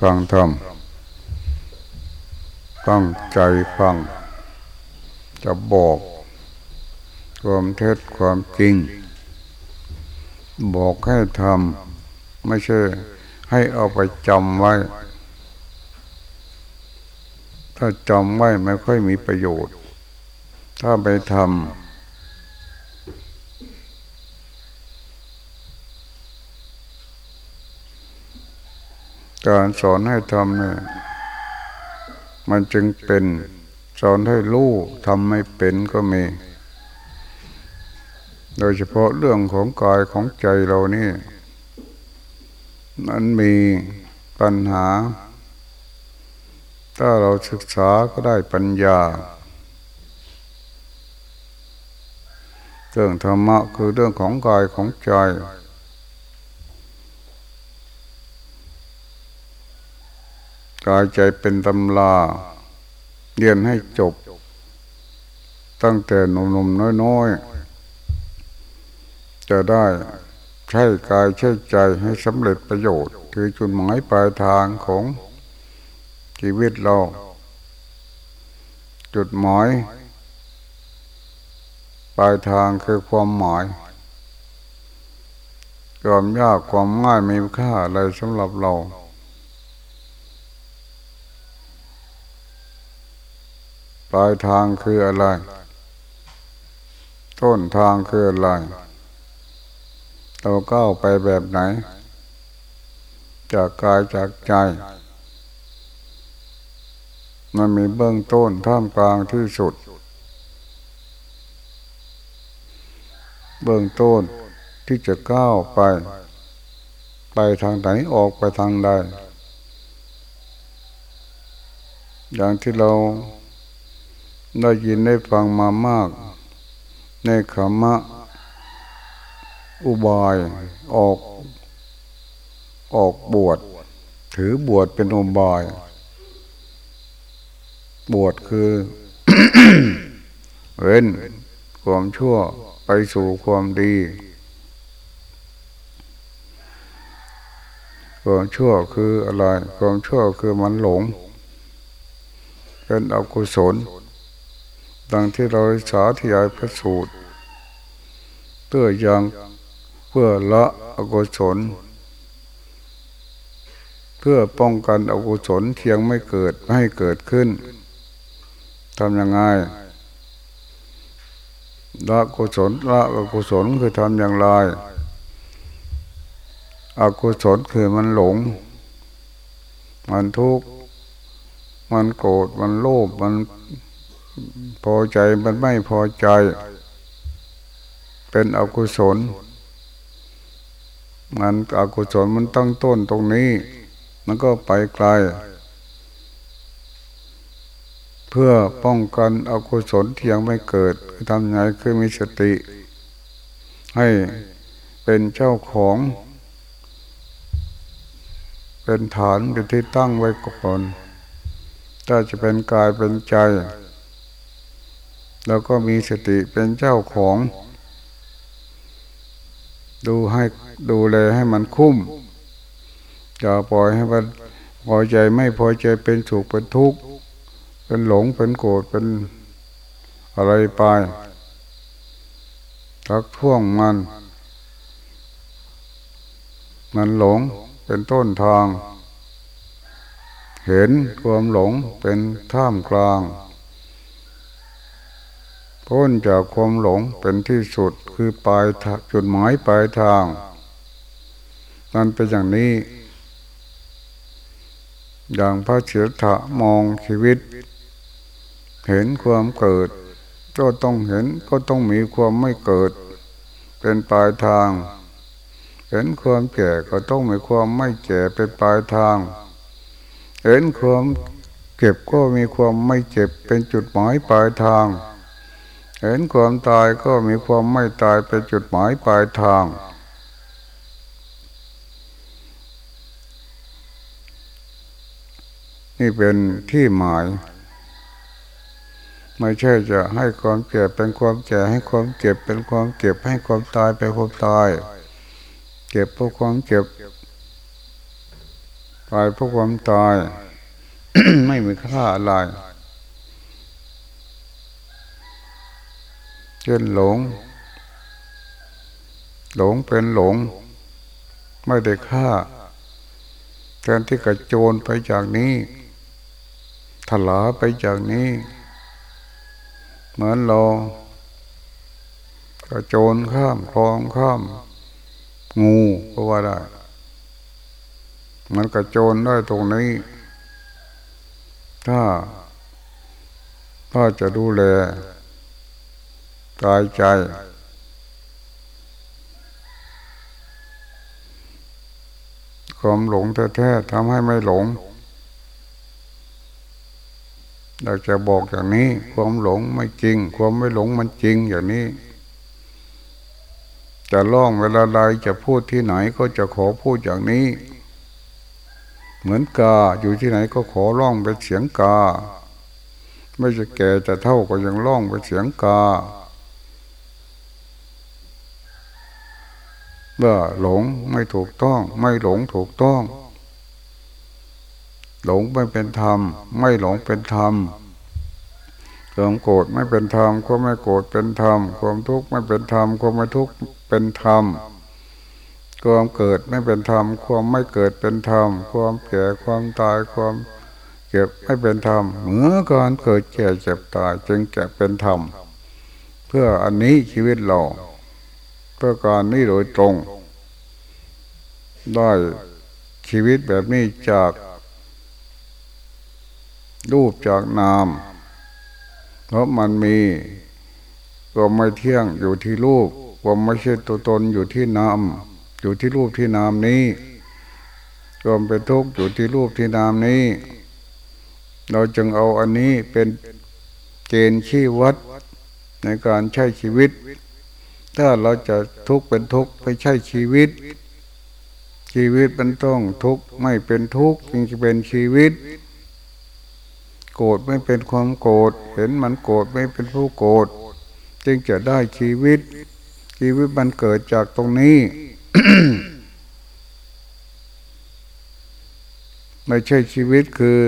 ฟังธรรมตั้งใจฟัง จะบอก ความเท็จความจริง บอกให้ทำไม่ใช่ให้เอาไปจำไว้ ถ้าจำไว้ไม่ค่อยมีประโยชน์ ถ้าไปทำ การสอนให้ทำเนี่ยมันจึงเป็นสอนให้รู้ทำไม่เป็นก็มี โดยเฉพาะเรื่องของกายของใจเรานี่มันมีปัญหา ถ้าเราศึกษาก็ได้ปัญญา เรื่องธรรมะคือเรื่องของกายของใจ กายใจเป็นตำลาเรียนให้จบ ตั้งแต่หนุ่มๆน้อยๆ จะได้ใช้กายใช้ใจให้สำเร็จประโยชน์ คือจุดหมายปลายทางของชีวิตเรา จุดหมายปลายทางคือความหมายความยากความง่ายมีค่าอะไรสำหรับเรา ปลายทางคืออะไร ต้นทางคืออะไรเราก้าวไปแบบไหน จากกายจากใจ มันมีเบื้องต้นท่ามกลางที่สุด เบื้องต้นที่จะก้าวไป ไปทางไหนออกไปทางใดอย่างที่เรา ได้ยินได้ฟังมามาก ในขมะ อุบายออกออกบวชถือบวชเป็นอุบาย บวชคือ เว้นความชั่วไปสู่ความดีความชั่วคืออะไร ความชั่วคือมันหลง เป็นอกุศล ดังที่เราสาธยายพระสูตรเพื่อยังเพื่อละอกุศลเพื่อป้องกันอกุศลเทียงไม่เกิดไม่ให้เกิดขึ้นทำยังไงละกุศลละอกุศลคือทำอย่างไรอกุศลคือมันหลง มันทุกข์ มันโกรธ มันโลภ มัน พอใจมันไม่พอใจ เป็นอกุศลมันอกุศลมันตั้งต้นตรงนี้ มันก็ไปไกล เพื่อป้องกันอกุศลที่ยังไม่เกิดทำไงคือมีสติ ให้เป็นเจ้าของ เป็นฐานเป็นที่ตั้งไว้ก่อนถ้าจะเป็นกายเป็นใจ แล้วก็มีสติเป็นเจ้าของ ดูให้ดูแลให้มันคุ้มอย่าปล่อยให้มันพอใจไม่พอใจเป็นสุขเป็นทุกข์เป็นหลงเป็นโกรธเป็นอะไรไปทักท่วงมัน มันหลงเป็นต้นทาง เห็นความหลงเป็นท่ามกลาง พ้นจากความหลงเป็นที่สุดคือปลายจุดหมายปลายทางนั่นเป็นอย่างนี้ อย่างพระเฉียถะมองชีวิต เห็นความเกิด ก็ต้องเห็นก็ต้องมีความไม่เกิด เป็นปลายทาง เห็นความแก่ก็ต้องมีความไม่แก่เป็นปลายทาง เห็นความเก็บก็มีความไม่เจ็บเป็นจุดหมายปลายทาง เห็นความตายก็มีความไม่ตายเป็นจุดหมายปลายทาง นี่เป็นที่หมาย ไม่ใช่จะให้ความเจ็บเป็นความแก่ให้ความเจ็บเป็นความเก็บให้ความตายเป็นความตาย เก็บเพราะความเจ็บตายเพราะความตาย ไม่มีค่าอะไรเช่นหลง หลงเป็นหลง ไม่ได้ค่าแทนที่กระโจนไปจากนี้ถลาไปจากนี้ เหมือนเรากระโจนข้ามคลองข้าม งูก็ว่าได้ มันกระโจนได้ตรงนี้ ถ้าถ้าจะดูแล กายใจ ความหลงแท้ๆทำให้ไม่หลง เราจะบอกอย่างนี้ ความหลงไม่จริง ความไม่หลงมันจริงอย่างนี้ จะล่องเวลาใดจะพูดที่ไหนก็จะขอพูดอย่างนี้ เหมือนกาอยู่ที่ไหนก็ขอร้องเป็นเสียงกาไม่จะแก่จะเท่าก็ยังร้องเป็นเสียงกา เมื่อหลงไม่ถูกต้อง ไม่หลงถูกต้อง หลงไม่เป็นธรรม ไม่หลงเป็นธรรมความโกรธไม่เป็นธรรมความไม่โกรธเป็นธรรมความทุกข์ไม่เป็นธรรมความไม่ทุกข์เป็นธรรมความเกิดไม่เป็นธรรม ความไม่เกิดเป็นธรรม ความแก่ความตายความเก็บไม่เป็นธรรมเมื่อการเกิดแก่เจ็บตายจึงจะเป็นธรรม เพื่ออันนี้ชีวิตเรา เพื่อการนี้โดยตรง ได้ชีวิตแบบนี้จากรูปจากนาม เพราะมันมีก็ไม่เที่ยงอยู่ที่รูปก็ไม่ใช่ตัวตนอยู่ที่นาม อยู่ที่รูปที่นามนี้ก็เป็นทุกข์อยู่ที่รูปที่นามนี้ เราจึงเอาอันนี้เป็นเกณฑ์ชี้วัดในการใช้ชีวิต ถ้าเราจะทุกข์เป็นทุกข์ไปใช้ชีวิต ชีวิตมันต้องทุกข์ไม่เป็นทุกข์จึงจะเป็นชีวิต โกรธไม่เป็นความโกรธเห็นมันโกรธไม่เป็นผู้โกรธจึงจะได้ชีวิต ชีวิตมันเกิดจากตรงนี้ไม่ใช่ชีวิตคือ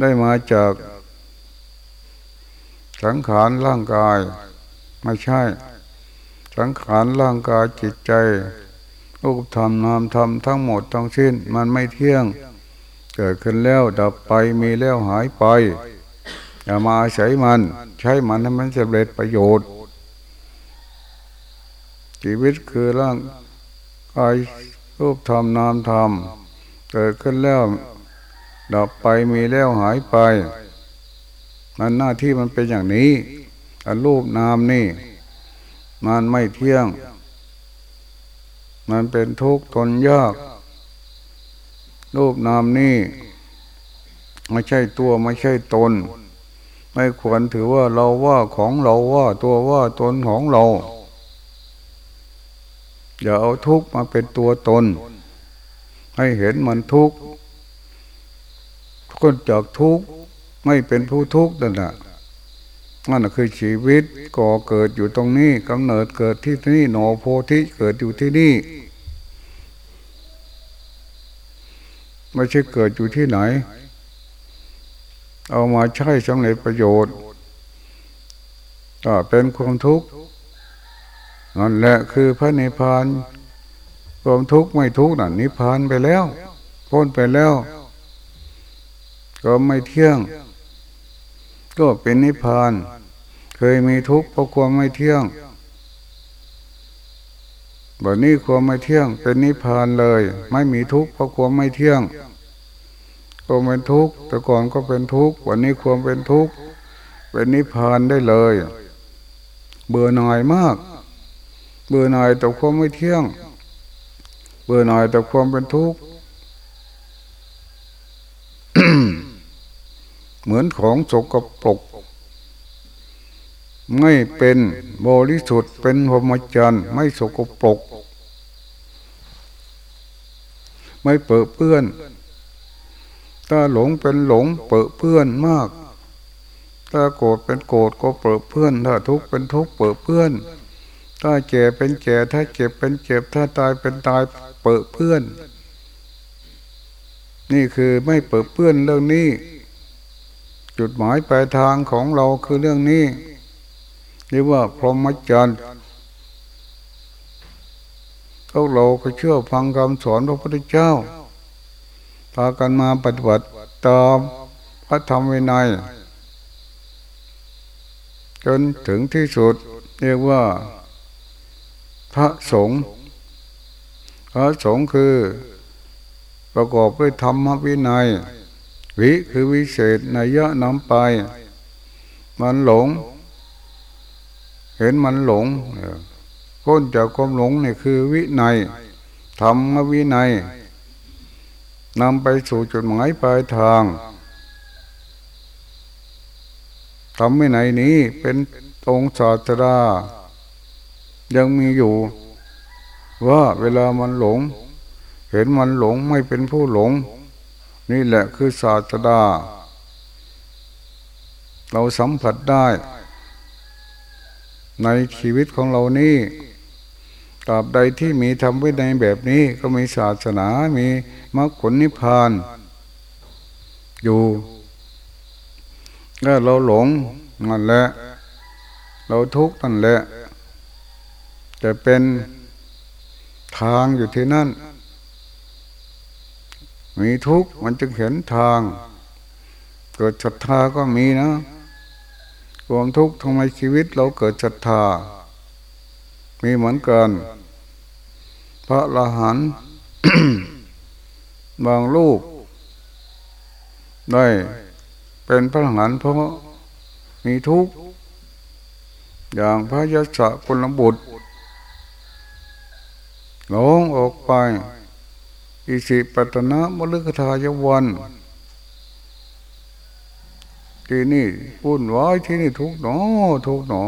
ได้มาจากสังขารร่างกาย ไม่ใช่ สังขารร่างกายจิตใจรูปธรรมนามธรรมทั้งหมดทั้งสิ้น มันไม่เที่ยง เกิดขึ้นแล้วดับไปมีแล้วหายไปอย่ามาใช้มัน ใช้มันให้มันสำเร็จประโยชน์ ชีวิตคือร่างกายรูปธรรมนามธรรมเกิดขึ้นแล้วดับไปมีแล้วหายไปมันหน้าที่มันเป็นอย่างนี้ อันรูปนามนี่ มันไม่เที่ยง มันเป็นทุกข์ทนยาก รูปนามนี่ไม่ใช่ตัวไม่ใช่ตน ไม่ควรถือว่าเราว่าของเราว่าตัวว่าตนของเราอย่าเอาทุกข์มาเป็นตัวตน ให้เห็นมันทุกข์คนจากทุกข์ไม่เป็นผู้ทุกข์นั่นแหละ นั่นคือชีวิตก่อเกิดอยู่ตรงนี้กำเนิดเกิดที่นี่โนโพธิเกิดอยู่ที่นี่ ไม่ใช่เกิดอยู่ที่ไหน เอามาใช้สำเร็จประโยชน์ก็เป็นความทุกข์นั่นแหละคือพระนิพพานความทุกข์ไม่ทุกข์นั่นนิพพานไปแล้วพ้นไปแล้ว ก็ไม่เที่ยง ก็เป็นนิพพาน เคยมีทุกข์เพราะความไม่เที่ยงแบบนี้ความไม่เที่ยง เป็นนิพพานเลย ไม่มีทุกข์เพราะความไม่เที่ยงก็เป็นทุกข์แต่ก่อนก็เป็นทุกข์วันนี้ความเป็นทุกข์เป็นนิพพานได้เลย เบื่อหน่ายมาก เบื่อหน่ายแต่ความไม่เที่ยง เบื่อหน่ายแต่ความเป็นทุกข์ เหมือนของสกปรกไม่เป็นบริสุทธิ์เป็นพรหมจรรย์ไม่สกปรก ไม่เปื้อเปื้อนถ้าหลงเป็นหลงเปื้อเปื้อนมาก ถ้าโกรธเป็นโกรธก็เปื้อเปื้อน ถ้าทุกข์เป็นทุกข์เปื้อเปื้อน ถ้าแก่เป็นแก่ถ้าเจ็บเป็นเจ็บถ้าตายเป็นตายเปื้อเปื้อน นี่คือไม่เปิดเปื้อนเรื่องนี้ จุดหมายปลายทางของเราคือเรื่องนี้เรียกว่าพรหมจรรย์พวกเราก็เชื่อฟังคำสอนพระพุทธเจ้าพากันมาปฏิบัติตามพระธรรมวินัย จนถึงที่สุดเรียกว่า พระสงฆ์พระสงฆ์คือประกอบด้วยธรรมวินัย วิคือวิเศษนัยยะนำไป มันหลง เห็นมันหลงพ้นจากความหลงนี่คือวิในธรรมวิในนำไปสู่จุดหมายปลายทางทำวินัยนี้เป็นองค์ศาสดายังมีอยู่ ว่าเวลามันหลง เห็นมันหลงไม่เป็นผู้หลง นี่แหละคือศาสดา เราสัมผัสได้ ในชีวิตของเรานี่ตราบใดที่มีทำไว้ในแบบนี้ก็มีศาสนา มีมรรคผลนิพพาน อยู่ถ้าเราหลงนั่นแหละ เราทุกข์นั่นแหละจะเป็นทางอยู่ที่นั่น มีทุกข์มันจึงเห็นทาง เกิดศรัทธาก็มีนะความทุกข์ทำไมชีวิตเราเกิดศรัทธา มีเหมือนกัน พระละหันบางลูกได้เป็นพระหันเพราะมีทุกข์อย่างพระยศกุลบุตรหลงออกไป อิสิปตนะมฤคทายวันที่นี่วุ่นวายที่นี่ทุกหนอ ทุกหนอ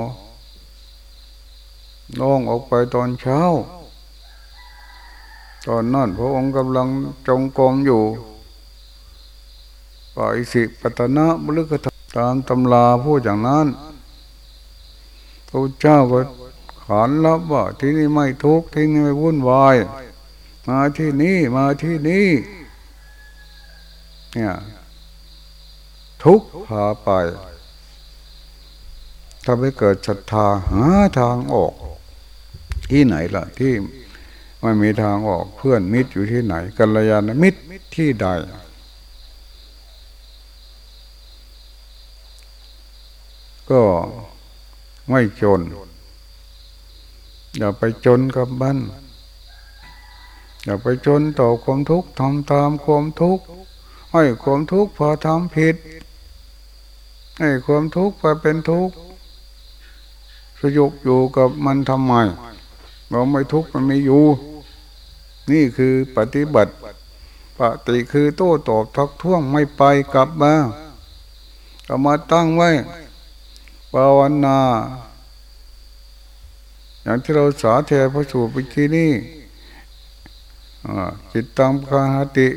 น้องออกไปตอนเช้า ตอนนั้นพระองค์กำลังจงกรมอยู่ปอิสิปตนะมฤคทตามตำราพูดอย่างนั้นพระเจ้าก็ขานรับว่าที่นี่ไม่ทุกข์ที่นี่ไม่วุ่นวาย มาที่นี่มาที่นี่เนี่ยทุกพาไปทำให้เกิดศรัทธาหาทางออก ที่ไหนล่ะ ที่ไม่มีทางออกเพื่อนมิตรอยู่ที่ไหนกัลยาณมิตรที่ใด ก็ไม่จน อย่าไปจนกับบ้าน อย่าไปจนต่อความทุกข์ทำตามความทุกข์ให้ความทุกข์พอทำผิด ให้ความทุกข์พอเป็นทุกข์สยุกอยู่กับมันทำไมเราไม่ทุกข์มันไม่อยู่ นี่คือปฏิบัติปฏิคือโต้ตอบทักท้วงไม่ไปกลับมาเอามาตั้งไว้ภาวนา อย่างที่เราสาธยพระสูตรเมื่อกี้นี้ จิตตังปะคาติ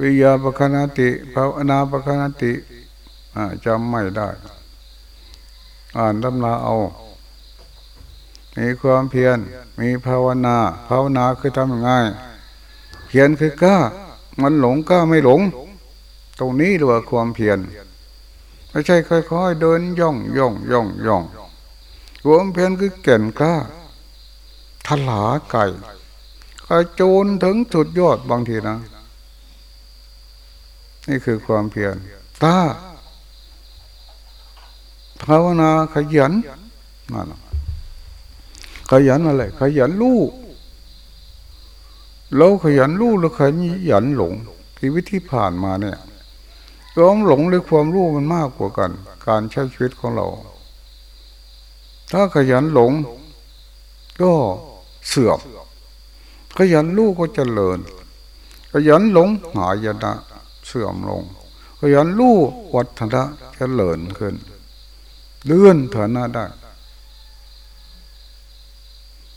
วิยาปคาติภาวนาปคาติจำไม่ได้ อ่านตำราเอา มีความเพียรมีภาวนา ภาวนาคือทำยังไงเพียรคือกล้า มันหลงกล้าไม่หลง ตรงนี้เรียกว่าความเพียรไม่ใช่ค่อยๆเดินย่องย่องย่องย่องความเพียรคือแก่นกล้าทลาไก่ กระโจนถึงจุดยอดบางทีนะ นี่คือความเพียรตาภาวนาขยันนั่นขยันอะไร ขยันลูกเราขยันลูกหรือขยันหลงชีวิตที่ผ่านมาเนี่ยความหลงหรือความรู้มันมากกว่ากัน การใช้ชีวิตของเรา ถ้าขยันหลง ก็เสื่อม ขยันลูกก็เจริญ ขยันหลงหายนะเสื่อมลง ขยันลูกวัฒนะเจริญขึ้น เลื่อนเถอนาได้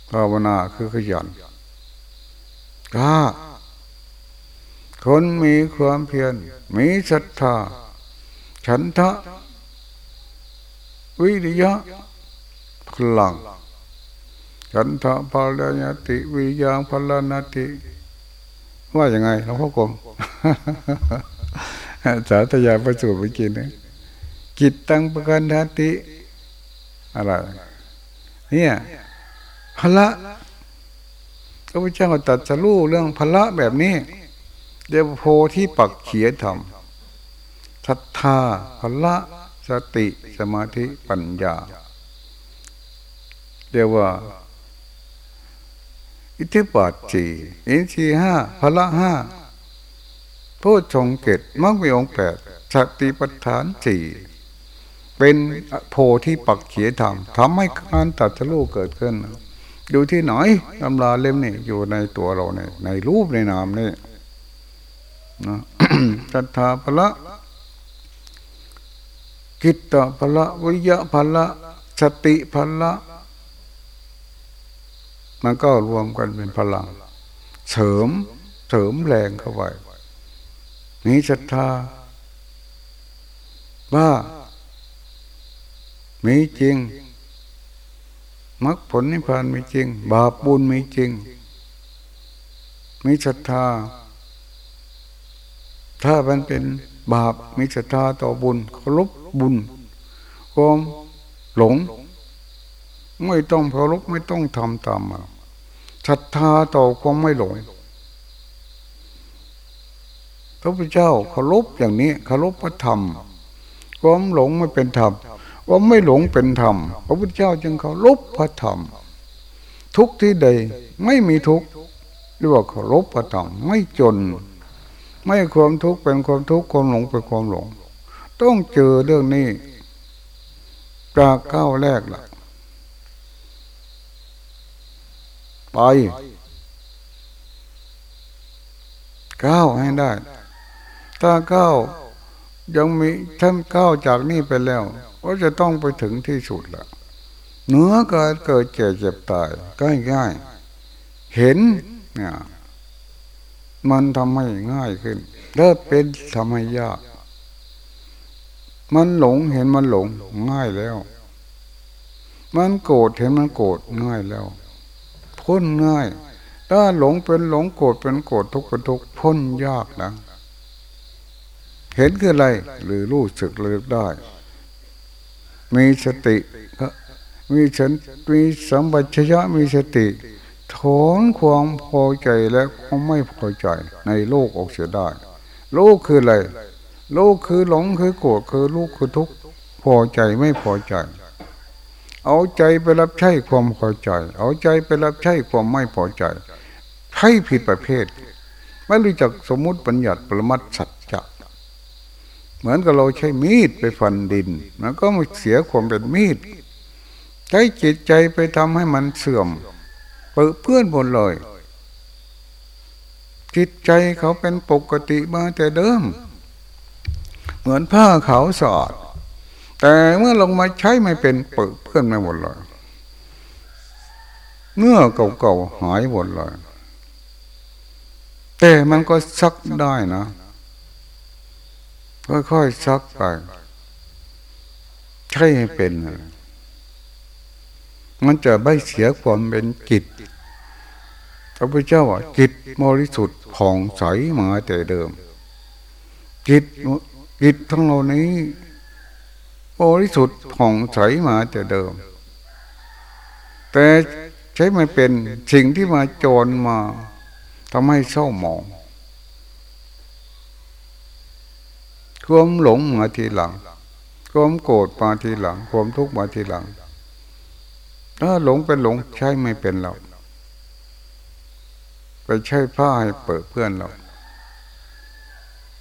ภาวนาคือขยันกล้าคนมีความเพียร มีศรัทธา ฉันทะ วิริยะพลัง ฉันทะพลาติวิยางพลานติ ว่าอย่างไงหลวงพ่อกรมสาธยายประสูตรไปกินนะกิตตังประกันทติ อะไร เนี่ยพละพระพุทธเจ้าตัดสรู้เรื่องพละแบบนี้เดี๋ยวโพที่ปักเขียนทำศรัทธาพละสติสมาธิปัญญาเรียกว่า อิทธิบาทสี่อินทรีห้าพละห้าพูดชงเกตมักมีองแปดสติปัฏฐานสี่เป็นโพที่ปักเขียธรรมทำให้การตัดสู้เกิดขึ้นดูที่ไหนตำราเล่มนี่อยู่ในตัวเราเนี่ยในรูปในนามนี่นะศรัทธาพละกิตตพละวิยะพละสติพละ มันก็รวมกันเป็นพลัง เสริมเสริมแรงเข้าไปมีศรัทธา ว่า มีจริงมรรคผลนิพพานมีจริง บาปบุญมีจริง มีศรัทธา ถ้ามันเป็นบาปมีศรัทธาต่อบุญเคารพบุญความหลง ไม่ต้องเคารพไม่ต้องทำตามมา ศรัทธาต่อความไม่หลงพระพุทธเจ้าเคารพอย่างนี้เคารพพระธรรมความหลงไม่เป็นธรรมความไม่หลงเป็นธรรม พระพุทธเจ้าจึงเคารพพระธรรม ทุกที่ใดไม่มีทุกเรียกว่าเคารพพระธรรมไม่จน ไม่ความทุกข์เป็นความทุกข์ความหลงเป็นความหลง ต้องเจอเรื่องนี้จากก้าวแรกล่ะ ไปก้าวให้ได้ ถ้าก้าวยังมีท่านก้าวจากนี่ไปแล้ว ก็จะต้องไปถึงที่สุดละเนื้อเกิดเกิดเจ็บเจ็บตายง่ายง่ายเห็นเนี่ยมันทำให้ง่ายขึ้นเลิกเป็นทำให้ยาก มันหลงเห็นมันหลงง่ายแล้ว มันโกรธเห็นมันโกรธง่ายแล้ว พ้นง่าย ถ้าหลงเป็นหลงโกรธเป็นโกรธทุกข์เป็นทุกข์พ้นยากนะเห็นคืออะไรหรือรู้สึกเลือกได้ มีสติมีฉันมีสัมปชัญญะมีสติถอนความพอใจและความไม่พอใจในโลกออกเสียได้โลกคืออะไรโลกคือหลงคือโกรธคือลูกคือทุกข์พอใจไม่พอใจ เอาใจไปรับใช้ความพอใจ เอาใจไปรับใช้ความไม่พอใจให้ผิดประเภท ไม่รู้จักสมมุติปัญญัติปรมัตสัจจะเหมือนกับเราใช้มีดไปฟันดิน มันก็ไม่เสียความเป็นมีด ใช้จิตใจไปทำให้มันเสื่อมเปื้อเพื่อนหมดเลย จิตใจเขาเป็นปกติมาแต่เดิม เหมือนผ้าขาวสอด แต่เมื่อลงมาใช้ไม่เป็นเปื้อเพื่อนไม่หมดเลยเนื้อเก่าๆหายหมดเลย แต่มันก็ซักได้นะค่อยๆซักไปใช่ให้เป็น มันจะไม่เสียความเป็นจิตพระพุทธเจ้าว่าจิตบริสุทธิ์ผ่องใสมาแต่เดิมจิตจิตทั้งเรานี้ บริสุทธิ์ผ่องใสมาแต่เดิม แต่ใช้มันเป็นสิ่งที่มาโจรมาทำให้เศร้าหมองความหลงมาทีหลังความโกรธมาทีหลังความทุกข์มาทีหลัง ถ้าหลงเป็นหลงใช่ไม่เป็นเราไปใช้ผ้าให้เปิดเพื่อนเรา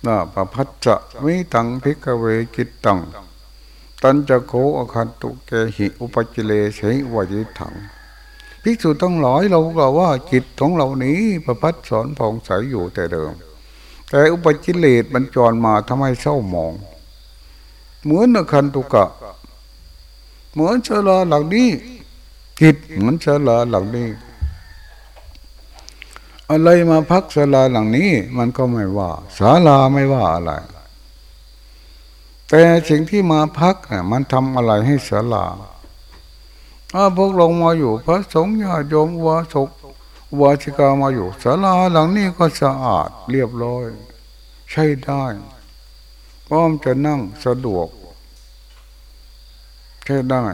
น่าประพัดจะวิตังพิกเวกิตตัง ตันจะโคอคันตุเกหิอุปจิเลเสวยิถังภิกษุต้องหลอยเราก็ว่าจิตของเรานี้ประพัดสอนผ่องใสอยู่แต่เดิม แต่อุปจิเลตมันจรมาทำให้เศร้าหมอง เหมือนนคันตุกะ เหมือนเชลาหลังนี้จิตเหมือนเชลาหลังนี้ อะไรมาพักศาลาหลังนี้ มันก็ไม่ว่าศาลาไม่ว่าอะไร แต่สิ่งที่มาพักเนี่ยมันทำอะไรให้ศาลาถ้าพวกลงมาอยู่พระสงฆ์ญาโยมวาสกวาชิกามาอยู่ศาลาหลังนี้ก็สะอาดเรียบร้อย ใช้ได้พร้อมจะนั่งสะดวก ใช้ได้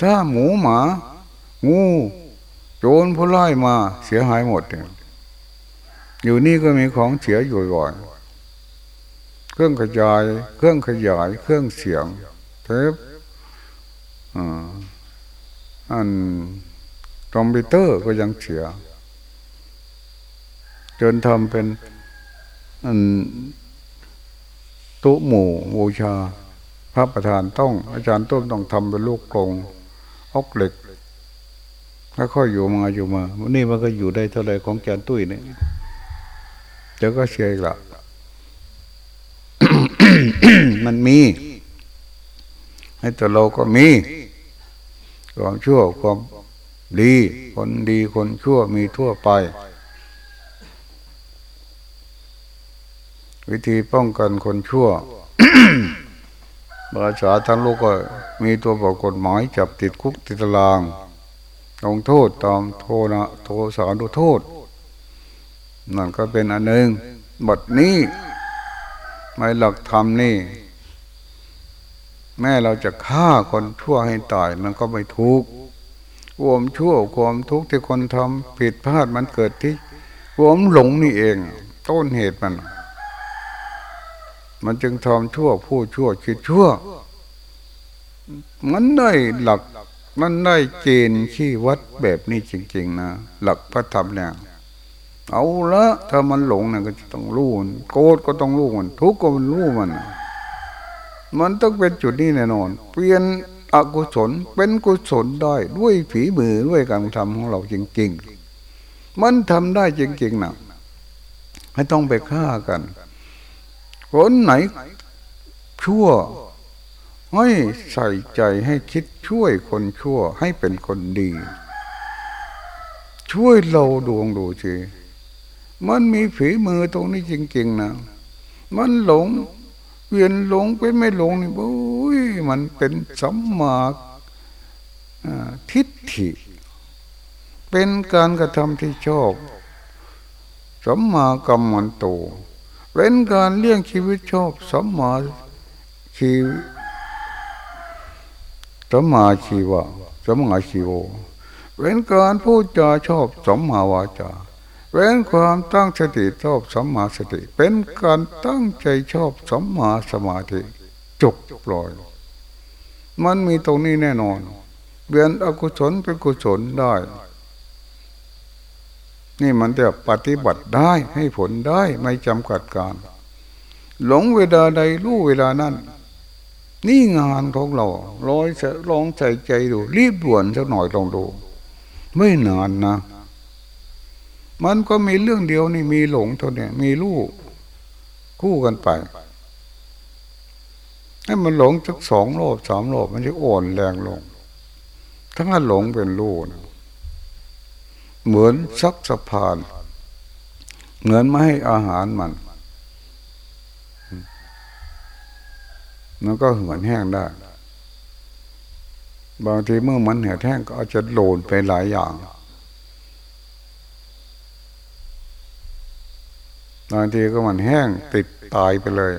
ถ้าหมูหมา งูโจรผู้ไล่มาเสียหายหมดเอยู่นี่ก็มีของเสียอยู่บ่อย เครื่องขยาย เครื่องขยาย เครื่องเสียง เทปอันคอมพิวเตอร์ก็ยังเสีย จนทำเป็นอันตุหมู่บูชา พระประธานต้อง อาจารย์ต้นต้องทำเป็นลูกกรงออกเหล็กแล้วค่อยอยู่มาอยู่มาวันนี้มันก็อยู่ได้เท่าไรของแกนตุ้ยเนี่ยเดี๋ยวก็เสียอีกละ มันมี ให้แต่เราก็มี ความชั่วความดี คนดีคนชั่วมีทั่วไป วิธีป้องกันคนชั่วภาษาทั้งโลกก็มีตัวบอกกฎหมายจับติดคุกติดตารางลงโทษตามโทนะโทสารดูโทษ นั่นก็เป็นอันหนึ่งบทนี้ ไม่หลักธรรมนี่ แม่เราจะฆ่าคนชั่วให้ตายมันก็ไม่ถูกความชั่วความทุกข์ที่คนทำผิดพลาดมันเกิดที่ความหลงนี่เอง ต้นเหตุมัน มันจึงทำชั่วผู้ชั่วคิดชั่ว มันได้หลักมันได้เกณฑ์ขี้วัดแบบนี้จริง ๆ นะ หลักพระธรรมเนี่ย เอาละถ้ามันหลงเนี่ยก็ต้องรู้นโกรธก็ต้องรู้มัน ทุกข์ก็มันรู้มัน มันต้องเป็นจุดนี้แน่นอน เปลี่ยนอกุศลเป็นกุศลได้ด้วยฝีมือด้วยการทำของเราจริงๆ มันทำได้จริงๆนะไม่ต้องไปฆ่ากัน คนไหนชั่วให้ใส่ใจให้คิดช่วยคนชั่วให้เป็นคนดี ช่วยเราดวงดูสิ มันมีฝีมือตรงนี้จริงๆนะมันหลงเวียนหลงเป็นไม่หลงนี่บุ้ยมันเป็นสัมมาทิฏฐิ เป็นการกระทำที่ชอบสัมมากรรมันโตเป็นการเลี้ยงชีวิตชอบสัมมาชีสัมมาชีวะสัมมาชีโวเป็นการพูดจาชอบสัมมาวาจา เป็นความตั้งสติชอบสัมมาสติ เป็นการตั้งใจชอบสัมมาสมาธิจบปล่อย มันมีตรงนี้แน่นอนเปลี่ยนอกุศลเป็นกุศลได้ นี่มันจะปฏิบัติได้ให้ผลได้ไม่จำกัดการ หลงเวลาใดรู้เวลานั้น นี่งานของเราร้อยลองใส่ใจดู รีบด่วนสักหน่อยลองดู ไม่นานนะ มันก็มีเรื่องเดียวนี่มีหลงเท่านี้มีลูกคู่กันไป ให้มันหลงสักสองรอบสามรอบมันจะอ่อนแรงลง ทั้งนั้นหลงเป็นลูกนะเหมือนซักสะพานเหมือนไม่ให้อาหารมันมันก็เหมือนแห้งได้ บางทีเมื่อมันเหี่ยวแห้งก็อาจจะโหลนไปหลายอย่าง บางทีก็มันแห้งติดตายไปเลย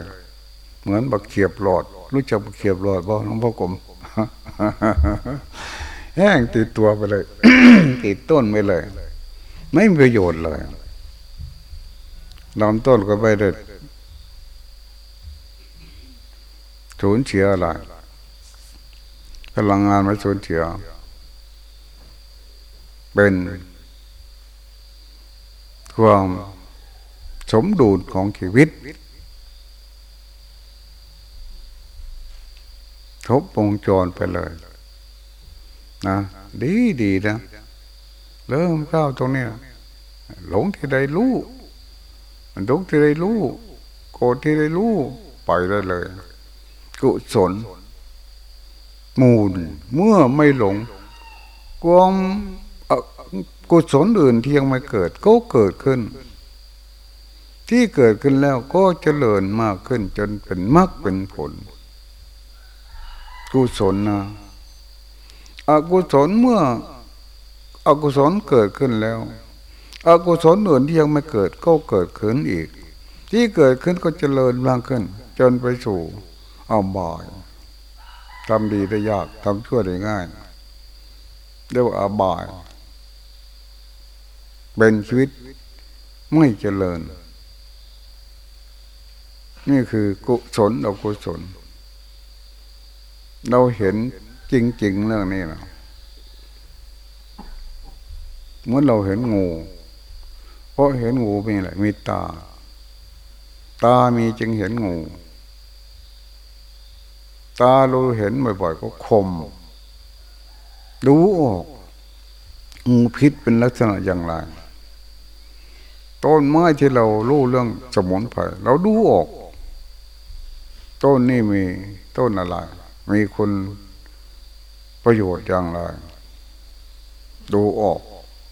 เหมือนบักเขียบหลอด รู้จักบักเขียบหลอดบ่น้องพ่อกลมแห้งติดตัวไปเลย ติดต้นไปเลย ไม่มีประโยชน์เลยลำต้นก็ไปเด็ดสูญเสียอะไรพลังงานไม่สูญเสียเป็นความ สมดุลของชีวิตทบวงจรไปเลยนะดีดีนะเริ่มเข้าตรงนี้หลงที่ใดรู้มันทุกที่ใดรู้โกรธที่ใดรู้ไปได้เลย กุศลมูลเมื่อไม่หลงความกุศลอื่นที่ยังไม่เกิดก็เกิดขึ้น ที่เกิดขึ้นแล้วก็เจริญมากขึ้นจนเป็นมรรคเป็นผล กุศลนะอกุศลเมื่ออกุศลเกิดขึ้นแล้ว อกุศลอื่นที่ยังไม่เกิดก็เกิดขึ้นอีก ที่เกิดขึ้นก็เจริญมากขึ้น จนไปสู่อาบ่อยทำดีได้ยากทำชั่วได้ง่ายเรียกว่าอาบายเป็นชีวิตไม่เจริญ นี่คือกุศลอกุศล เราเห็นจริง ๆ เรื่องนี้นะเมื่อเราเห็นงู เพราะเห็นงูมีอะไรมีตา ตามีจึงเห็นงู ตาเราเห็นบ่อยๆก็คมดูออกงูพิษเป็นลักษณะอย่างไรต้นไม้ที่เรารู้เรื่องสมุนไพรเราดูออก ต้นนี้มีต้นอะไร มีคุณประโยชน์อย่างไร ดูออก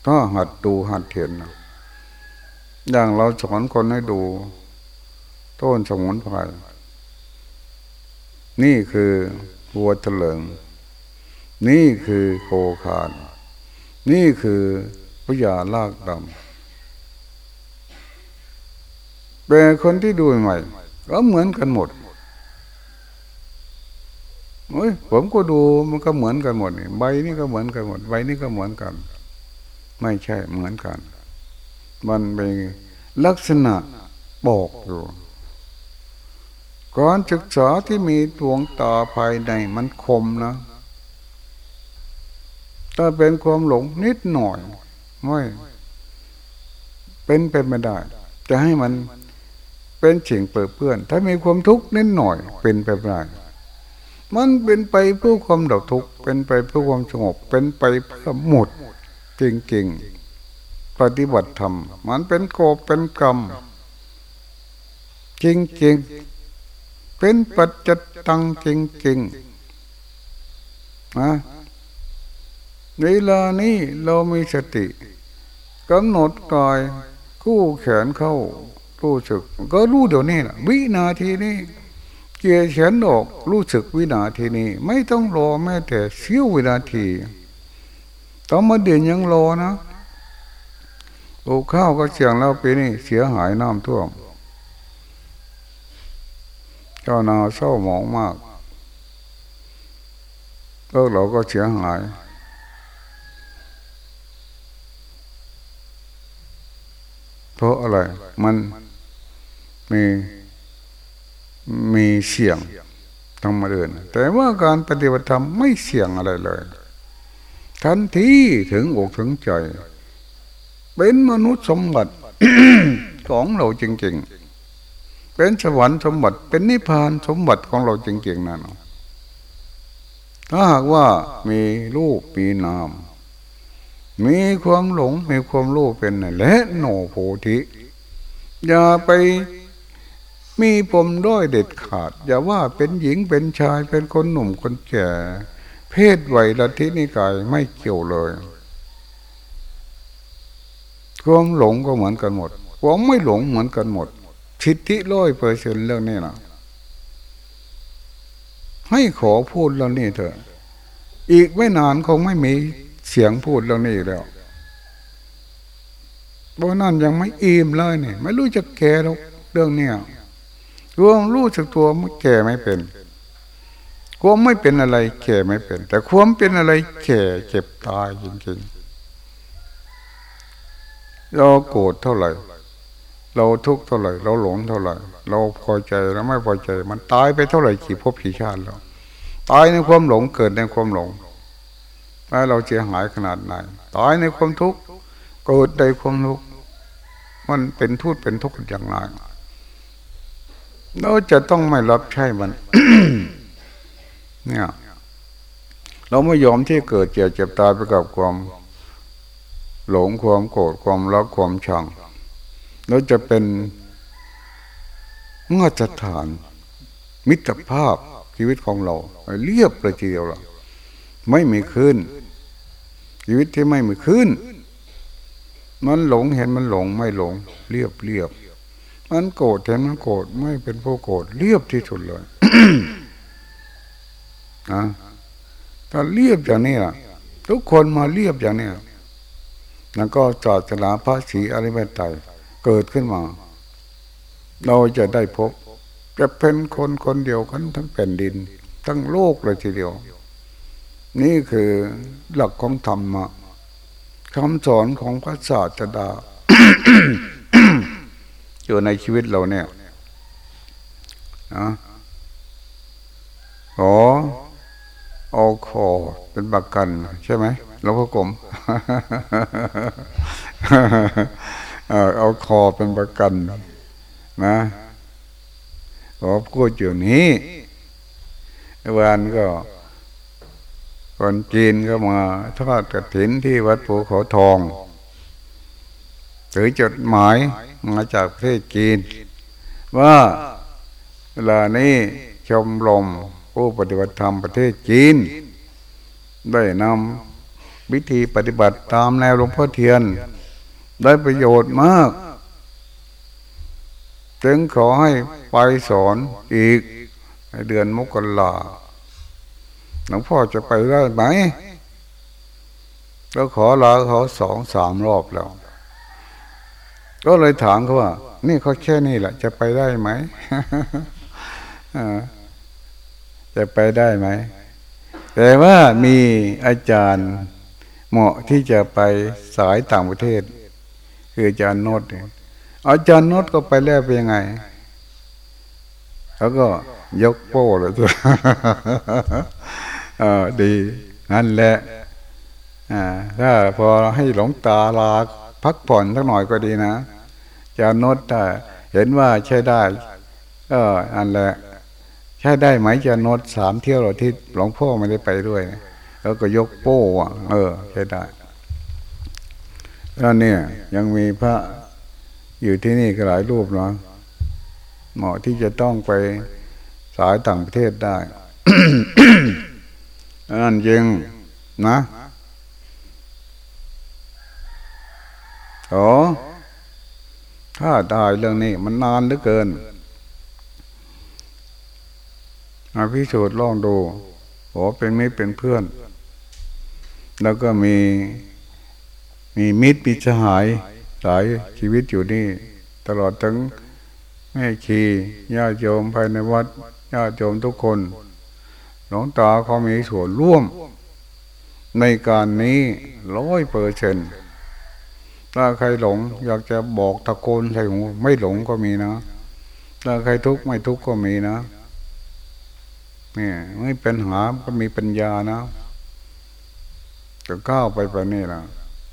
ถ้าหัดดูหัดเห็นอย่างเราสอนคนให้ดู ต้นสมุนไพรนี่คือบัวเถลิง นี่คือโคคาน นี่คือพยาลากดำเป็นคนที่ดูใหม่ ก็เหมือนกันหมด ผมก็ดูมันก็เหมือนกันหมดนี่ใบนี่ก็เหมือนกันหมดใบนี่ก็เหมือนกัน ไม่ใช่เหมือนกัน มันเป็นลักษณะบอกอยู่การศึกษาที่มีดวงตาภายในมันคมนะถ้าเป็นความหลงนิดหน่อยไม่เป็นไปไม่ได้ จะให้มันเป็นสิ่งเปิดเพื่อน ถ้ามีความทุกข์นิดหน่อยเป็นไปไม่ได้ มันเป็นไปเพื่อความดับทุกข์เป็นไปเพื่อความสงบ เป็นไปเพื่อหมดจริงๆปฏิบัติธรรม มันเป็นโกเป็นกรรม จริงๆ เป็นปัจจตังจริงๆนะเวลานี้เรามีสติกำหนดกายกู้แขนเข้ารู้สึก ก็รู้เดี๋ยวนี้นะวินาทีนี้ เกี่ยแขนออกรู้สึกวินาทีนี้ ไม่ต้องรอแม้แต่เสี้ยววินาทีต้องมาเดือนยังรอนะปลูกข้าวก็เสียงแล้วปีนี้เสียหายน้ำท่วม เจ้านาเศร้าหมองมากเลิกเราก็เสียหายเพราะอะไร มันมี มีเสี่ยงต้องมาเดินแต่ว่าการปฏิบัติธรรมไม่เสี่ยงอะไรเลย ทันทีถึงอกถึงใจ เป็นมนุษย์สมบัติของเราจริงๆ เป็นสวรรค์สมบัติ เป็นนิพพานสมบัติของเราจริงๆนั่นถ้าหากว่ามีรูปมีนาม มีความหลงมีความรู้เป็นและโนโพธิ อย่าไป มีปมด้อยเด็ดขาด อย่าว่าเป็นหญิงเป็นชายเป็นคนหนุ่มคนแก่ เพศวัยละทินิกายไม่เกี่ยวเลยความหลงก็เหมือนกันหมดความไม่หลงเหมือนกันหมดชิติร้อยเปอร์เซ็นเรื่องนี้นะให้ขอพูดเรื่องนี้เถอะ อีกไม่นานคงไม่มีเสียงพูดเรื่องนี้แล้วบนนั่นยังไม่อิ่มเลยเนี่ยไม่รู้จะแก่หรอกเรื่องเนี้ย รวมรู้สึกตัวมันแก่ไม่เป็นควมไม่เป็นอะไรแก่ไม่เป็น แต่ควมเป็นอะไรแก่เจ็บตายจริงๆ เราโกรธเท่าไหร่ เราทุกข์เท่าไหร่ เราหลงเท่าไหร่ เราพอใจแล้วไม่พอใจ มันตายไปเท่าไหร่กี่ภพกี่ชาติแล้วตายในความหลงเกิดในความหลงแล้วเราเสียหายขนาดไหนตายในความทุกข์เกิดในความทุกข์มันเป็นทุกข์เป็นทุกข์อย่างไร เราจะต้องไม่รับใช้มัน เนี่ย เราไม่ยอมที่เกิดเจ็บเจ็บตายไปกับความหลงความโกรธความรักความชังเราจะเป็นเงื่อจะฐาน มิตรภาพชีวิตของเรา เรียบเลยทีเดียวละไม่มีขึ้น ชีวิตที่ไม่มีขึ้น มันหลงเห็นมันหลงไม่หลง เรียบเรียบ มันโกรธเห็นมันโกรธไม่เป็นผู้โกรธเรียบที่สุดเลยนะถ้าเรียบอย่างนี้ล่ะทุกคนมาเรียบอย่างนี้แล้วก็ศาสนาพระศรีอริยไตรเกิดขึ้นมา เราจะได้พบ จะเป็นคนคนเดียวกันทั้งแผ่นดิน ทั้งโลกเลยทีเดียว นี่คือหลักของธรรมะคำสอนของพระศาสดา อยู่ในชีวิตเราเนี่ยนะขอเอคอเป็นประกัน ใช่ไหมหลวงพ่อกรมเอาคอเป็นประกัน นะขอพูดอยู่นี้วันก็คนจีนก็มาทอดกระถินที่วัดภูเขาทอง ถือจดหมาย มาจากประเทศจีน ว่าเวลานี้ชมลมผู้ปฏิบัติธรรมประเทศจีน ได้นำวิธีปฏิบัติตามแนวหลวงพ่อเทียน ได้ประโยชน์มาก จึงขอให้ไปสอนอีกในเดือนมกราหลวงพ่อจะไปได้ไหม แล้วขอลาเขาสองสามรอบแล้ว ก็เลยถามเขาว่า นี่เขาแค่นี้แหละจะไปได้ไหมจะไปได้ไหม แต่ว่ามีอาจารย์เหมาะที่จะไปสายต่างประเทศ คืออาจารย์โนดอาจารย์โนดก็ไปแล้วเป็นยังไง แล้วก็ยกโป้เลยตัวออดี นั่นแหละถ้าพอให้หลงตาลา พักผ่อนสักหน่อยก็ดีนะจะนดเห็นว่าใช้ได้ก็อันแหละใช้ได้ไหมจะนดสามเที่ยวเราที่หลวงพ่อไม่ได้ไปด้วย แล้วก็ยกโป้เออ ใช้ได้แล้วเนี่ย ยังมีพระอยู่ที่นี่ก็หลายรูปเนาะเหมาะที่จะต้องไปสายต่างประเทศได้นั่นจริงนะ โอ้ถ้าได้เรื่องนี้มันนานเหลือเกินมาพิสูจน์ลองดูโอ้เป็นมิตรเป็นเพื่อน แล้วก็มีมีมิตรมีสหายหลายชีวิตอยู่นี่ ตลอดทั้งแม่ชีญาติโยมภายในวัดญาติโยมทุกคน หลวงตาเขามีส่วนร่วม ในการนี้ร้อยเปอร์เซ็นต์ ถ้าใครหลง อยากจะบอกตะโกนใส่หูไม่หลงก็มีนะ ถ้าใครทุกข์ไม่ทุกข์ก็มีนะนี่ไม่เป็นหาก็มีปัญญานะจะก้าวไปไปนี่นะ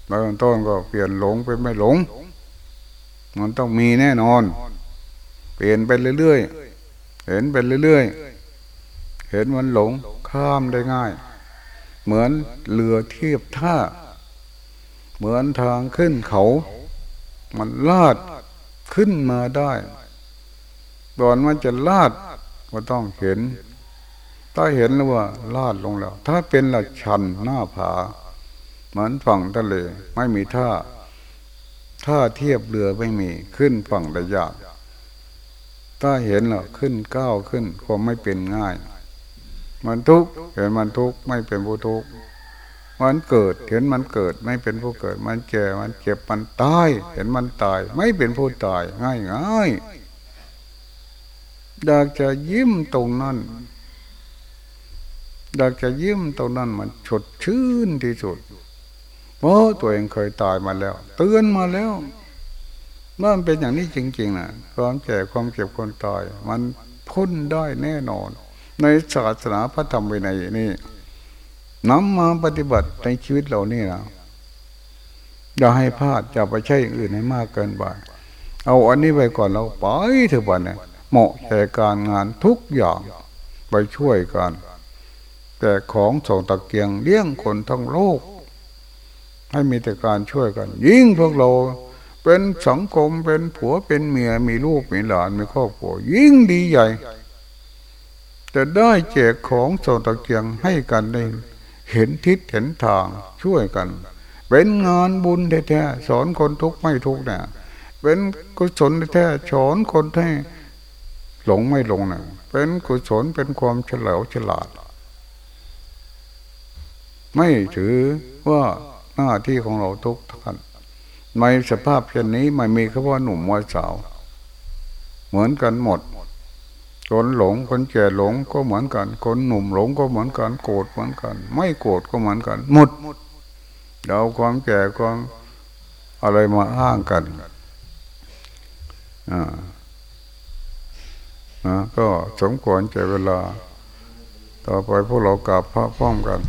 แล้วต้นก็เปลี่ยนหลงไปไม่หลง มันต้องมีแน่นอน เปลี่ยนไปเรื่อยๆ เห็นไปเรื่อยๆ เห็นมันหลงข้ามได้ง่าย เหมือนเรือเทียบท่า เหมือนทางขึ้นเขา มันลาดขึ้นมาได้ก่อนมันจะลาดก็ต้องเห็น ถ้าเห็นแล้วว่าลาดลงแล้ว ถ้าเป็นละชันหน้าผา เหมือนฝั่งทะเลไม่มีท่า ท่าเทียบเรือไม่มีขึ้นฝั่งระยะถ้าเห็นแล้วขึ้นก้าวขึ้นความไม่เป็นง่าย มันทุกข์เห็นมันทุกข์ไม่เป็นผู้ทุกข์ มันเกิดเห็นมันเกิดไม่เป็นผู้เกิด มันแก่มันเจ็บมันตายเห็นมันตาย ไม่เป็นผู้ตายง่ายง่ายอยากจะยิ้มตรงนั้นอยากจะยิ้มตรงนั้นมันฉดชื่นที่สุดเพราะตัวเองเคยตายมาแล้ว เตือนมาแล้วว่ามันเป็นอย่างนี้จริงๆนะความแก่ความเจ็บความตาย มันพ้นได้แน่นอน ในศาสนาพระธรรมวินัยนี่ นำมาปฏิบัติในชีวิตเรานี่นะอย่าให้พลาดอย่าไปใช้อื่นให้มากเกินไปเอาอันนี้ไปก่อนเราไปเถอะวันเนี่ยเหมาะแก่การงานทุกอย่างไปช่วยกัน แต่ของส่งตะเกียงเลี้ยงคนทั้งโลก ให้มีแต่การช่วยกัน ยิ่งพวกเราเป็นสังคมเป็นผัวเป็นเมียมีลูกมีหลานมีครอบครัว ยิ่งดีใหญ่ จะได้แจกของส่งตะเกียงให้กันได้ เห็นทิศเห็นทางช่วยกัน เป็นงานบุญแท้ๆสอนคนทุกข์ไม่ทุกข์เนี่ยเป็นกุศลแท้ๆสอนคนให้หลงไม่หลงเนี่ยเป็นกุศลเป็นความเฉลียวฉลาด ไม่ถือว่าหน้าที่ของเราทุกท่านในสภาพเช่นนี้ไม่มีคำว่าหนุ่มว่าสาว เหมือนกันหมด คนหลงคนแก่หลงก็เหมือนกัน คนหนุ่มหลงก็เหมือนกัน โกรธเหมือนกัน ไม่โกรธก็เหมือนกัน หมดเดาความแก่ความอะไรมาอ้างกันอ่านะก็สมควรใจเวลา ต่อไปพวกเรากราบพระพร้อมกัน